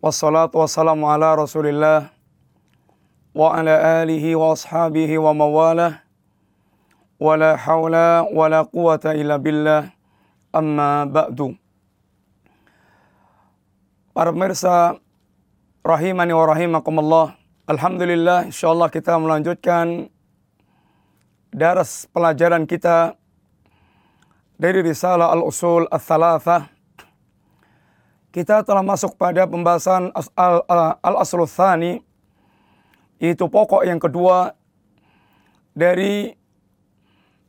wassalatu wassalamu ala Rasulillah wa ala alihi wa ashabihi wa mawalah. Wala haula wala quwata illa billah. Amma ba'du. Para pemirsa rahimani wa rahimakumullah. Alhamdulillah insyaallah kita melanjutkan daras pelajaran kita dari risalah al-usul al-thalathah kita telah masuk pada pembahasan al-aslu thani itu pokok yang kedua dari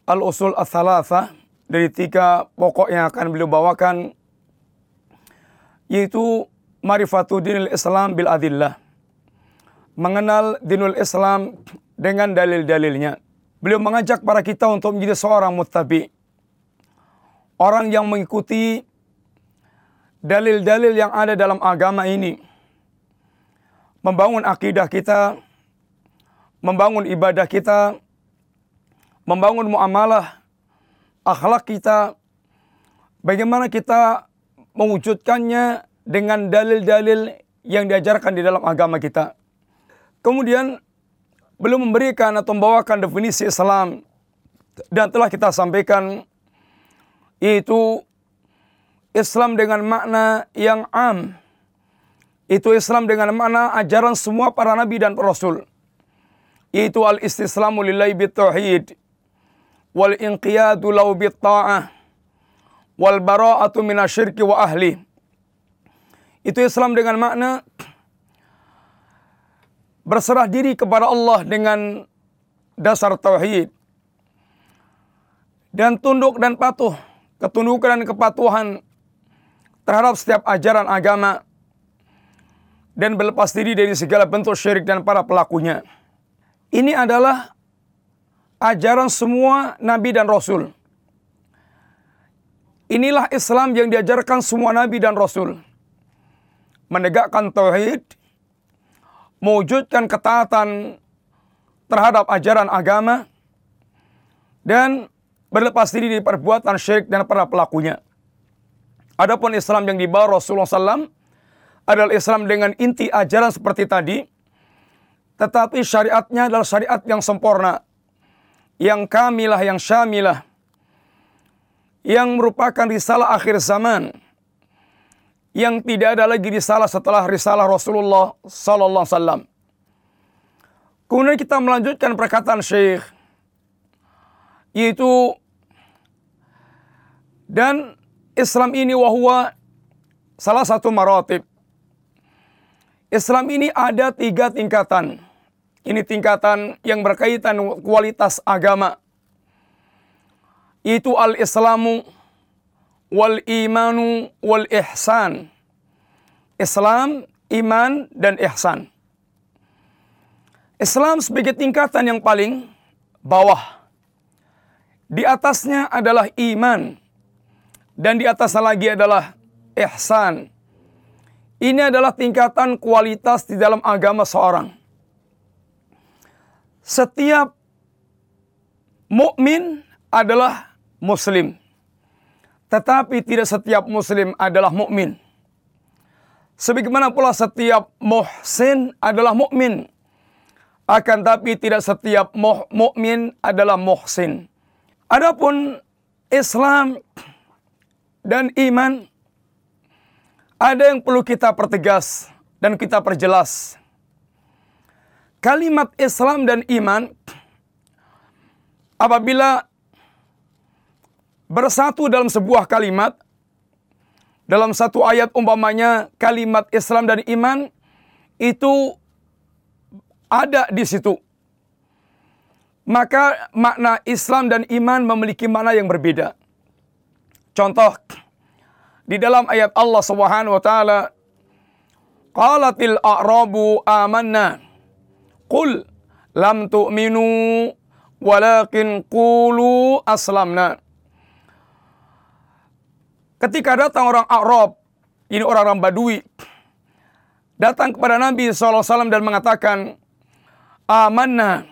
al-usul al-thalatha dari tiga pokok yang akan beliau bawakan yaitu marifatu dinil Islam bil adillah mengenal dinul Islam dengan dalil-dalilnya. Beliau mengajak para kita untuk menjadi seorang muttabi orang yang mengikuti dalil-dalil yang ada dalam agama ini. Membangun akidah kita, membangun ibadah kita, membangun muamalah, akhlak kita, bagaimana kita mewujudkannya dengan dalil-dalil yang diajarkan di dalam agama kita. Kemudian belum memberikan atau membawakan definisi Islam dan telah kita sampaikan yaitu Islam dengan makna yang am. Itu Islam dengan makna ajaran semua para nabi dan rasul. Itu al-istislamu lillahi bitauhid wal inqiyadu lahu bitta'ah wal bara'atu minasyirki wa ahli. Itu Islam dengan makna berserah diri kepada Allah dengan dasar tauhid dan tunduk dan patuh ketundukan dan kepatuhan terhadap setiap ajaran agama dan berlepas diri dari segala bentuk syirik dan para pelakunya. Ini adalah ajaran semua nabi dan rasul. Inilah Islam yang diajarkan semua nabi dan rasul. Menegakkan tauhid, mewujudkan ketaatan terhadap ajaran agama dan berlepas diri dari perbuatan syirik dan para pelakunya. Adapun Islam yang dibawa Rasulullah SAW adalah Islam dengan inti ajaran seperti tadi, tetapi syariatnya adalah syariat yang sempurna, yang kamilah, yang syamilah, yang merupakan risalah akhir zaman, yang tidak ada lagi risalah setelah risalah Rasulullah Sallallahu Alaihi Wasallam. Kemudian kita melanjutkan perkataan Syekh, yaitu dan Islam ini wahwa salah satu maratib. Islam ini ada tiga tingkatan. Ini tingkatan yang berkaitan kualitas agama. Itu al-islamu wal imanu wal ihsan. Islam, iman, dan ihsan. Islam sebagai tingkatan yang paling bawah. Di atasnya adalah iman dan di atasnya lagi adalah ihsan. Ini adalah tingkatan kualitas di dalam agama seorang. Setiap mukmin adalah muslim. Tetapi tidak setiap muslim adalah mukmin. Sebagaimana pula setiap muhsin adalah mukmin. Akan tapi tidak setiap mukmin adalah muhsin. Adapun Islam dan iman ada yang perlu kita pertegas dan kita perjelas. Kalimat Islam dan iman apabila bersatu dalam sebuah kalimat dalam satu ayat umpamanya kalimat Islam dan iman itu ada di situ. Maka makna Islam dan iman memiliki makna yang berbeda. Contoh di dalam ayat Allah Subhanahu wa taala Qalatil a'rabu amanna. Qul lam tu'minu walakin qulu aslamna. Ketika datang orang Arab, ini orang-orang Badui, datang kepada Nabi SAW dan mengatakan, Amanna,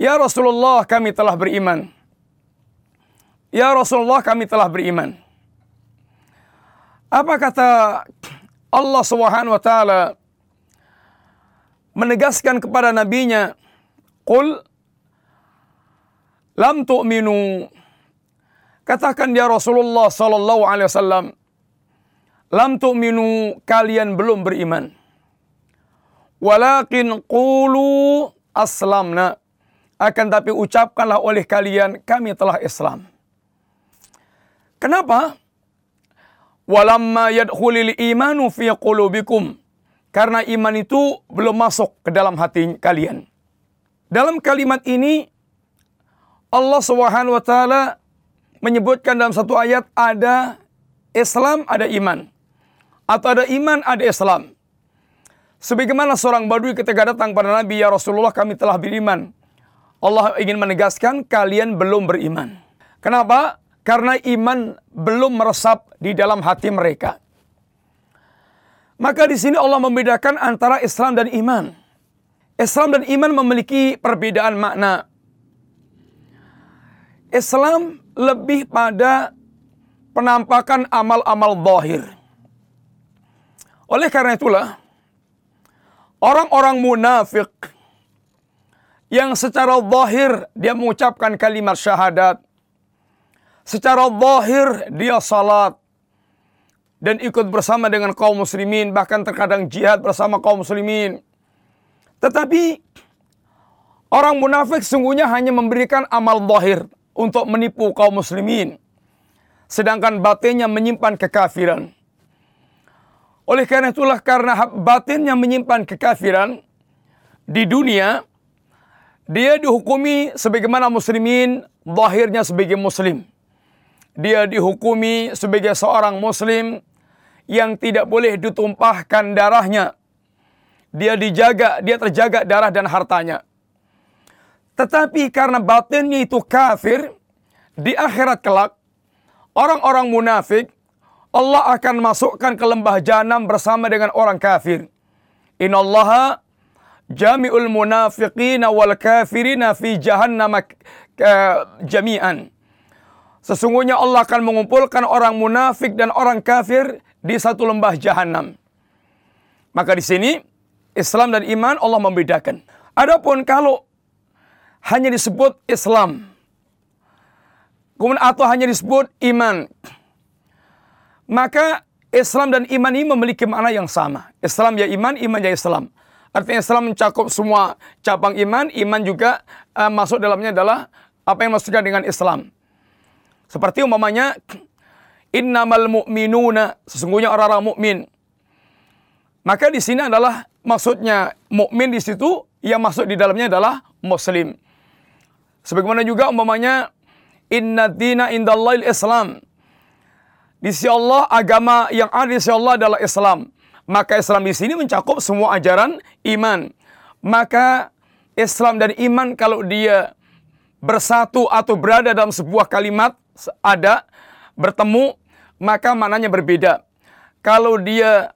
Ya Rasulullah kami telah beriman. Ya Rasulullah kami telah beriman. Apa kata Allah Subhanahu wa taala menegaskan kepada nabinya, "Qul lam tu'minu." Katakan ya Rasulullah sallallahu alaihi wasallam, "Lam tu'minu, kalian belum beriman." Walakin qulu aslamna. Akan tapi ucapkanlah oleh kalian, kami telah Islam. Kenapa? Walamma yadkhulil imanu fi qulubikum. Karena iman itu belum masuk ke dalam hati kalian. Dalam kalimat ini Allah Subhanahu wa taala menyebutkan dalam satu ayat ada Islam, ada iman. Atau ada iman, ada Islam. Sebagaimana seorang badui ketika datang pada Nabi, ya Rasulullah kami telah beriman. Allah ingin menegaskan kalian belum beriman. Kenapa? Karena iman belum meresap di dalam hati mereka. Maka di sini Allah membedakan antara Islam dan iman. Islam dan iman memiliki perbedaan makna. Islam lebih pada penampakan amal-amal zahir. Oleh karena itulah, orang-orang munafik yang secara zahir dia mengucapkan kalimat syahadat, secara zahir dia salat dan ikut bersama dengan kaum muslimin, bahkan terkadang jihad bersama kaum muslimin. Tetapi orang munafik sungguhnya hanya memberikan amal zahir untuk menipu kaum muslimin. Sedangkan batinnya menyimpan kekafiran. Oleh karena itulah karena batinnya menyimpan kekafiran di dunia dia dihukumi sebagaimana muslimin zahirnya sebagai muslim. Dia dihukumi sebagai seorang muslim yang tidak boleh ditumpahkan darahnya. Dia dijaga, dia terjaga darah dan hartanya. Tetapi karena batinnya itu kafir, di akhirat kelak, orang-orang munafik Allah akan masukkan ke lembah jahanam bersama dengan orang kafir. Innallaha jami'ul munafiqina wal kafirina fi jahannam jami'an. Sesungguhnya Allah akan mengumpulkan orang munafik dan orang kafir di satu lembah jahanam. Maka di sini Islam dan iman Allah membedakan. Adapun kalau hanya disebut Islam, kemudian atau hanya disebut iman, maka Islam dan iman ini memiliki makna yang sama. Islam ya iman, iman ya Islam. Artinya Islam mencakup semua cabang iman, iman juga uh, masuk dalamnya adalah apa yang maksudnya dengan Islam. Seperti umpamanya innamal mu'minuna sesungguhnya orang-orang mukmin. Maka di sini adalah maksudnya mukmin di situ yang masuk di dalamnya adalah muslim. Sebagaimana juga umpamanya inna dina indallahil Islam. Di sisi Allah agama yang ada di sisi Allah adalah Islam. Maka Islam di sini mencakup semua ajaran iman. Maka Islam dan iman kalau dia bersatu atau berada dalam sebuah kalimat ada bertemu maka maknanya berbeda. Kalau dia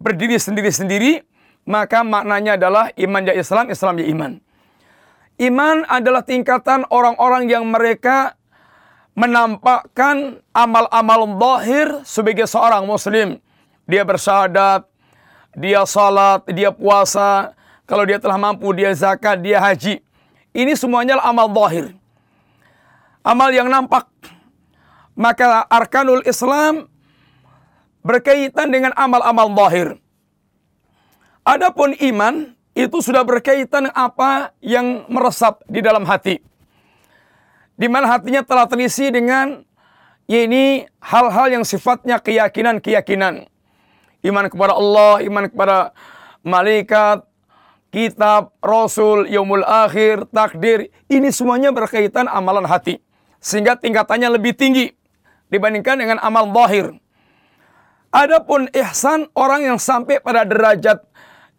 berdiri sendiri-sendiri maka maknanya adalah iman ya Islam, Islam ya iman. Iman adalah tingkatan orang-orang yang mereka menampakkan amal-amal zahir sebagai seorang muslim. Dia bersyahadat, dia salat, dia puasa, kalau dia telah mampu dia zakat, dia haji. Ini semuanya amal zahir. Amal yang nampak. Maka arkanul Islam berkaitan dengan amal-amal zahir. Adapun iman itu sudah berkaitan apa yang meresap di dalam hati di mana hatinya telah terisi dengan ini hal-hal yang sifatnya keyakinan-keyakinan. Iman kepada Allah, iman kepada malaikat, kitab, rasul, yaumul akhir, takdir. Ini semuanya berkaitan amalan hati. Sehingga tingkatannya lebih tinggi dibandingkan dengan amal zahir. Adapun ihsan orang yang sampai pada derajat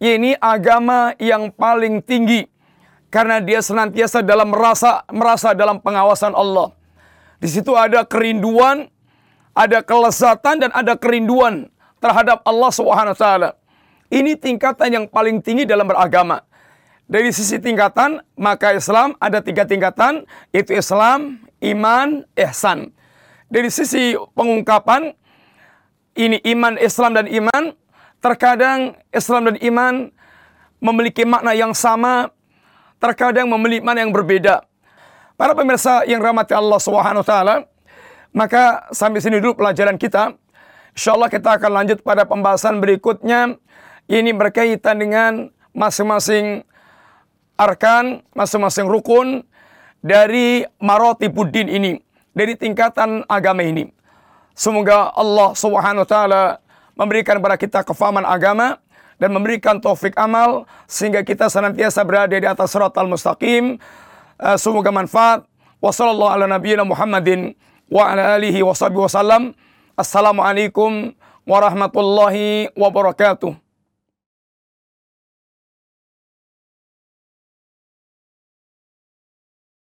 ini agama yang paling tinggi karena dia senantiasa dalam merasa merasa dalam pengawasan Allah. Di situ ada kerinduan, ada kelezatan dan ada kerinduan terhadap Allah Subhanahu taala. Ini tingkatan yang paling tinggi dalam beragama. Dari sisi tingkatan, maka Islam ada tiga tingkatan, yaitu Islam, iman, ihsan. Dari sisi pengungkapan, ini iman, Islam dan iman, terkadang Islam dan iman memiliki makna yang sama, terkadang memiliki makna yang berbeda. Para pemirsa yang rahmati Allah Subhanahu wa taala, maka sampai sini dulu pelajaran kita. Insyaallah kita akan lanjut pada pembahasan berikutnya. Ini berkaitan dengan masing-masing arkan, masing-masing rukun dari marotibuddin ini, dari tingkatan agama ini. Semoga Allah Subhanahu wa taala memberikan kepada kita kefahaman agama dan memberikan taufik amal sehingga kita senantiasa berada di atas al mustaqim. Uh, semoga manfaat. Wassallallahu ala nabiyyina Muhammadin wa ala alihi wa wasallam. Assalamualaikum warahmatullahi wabarakatuh.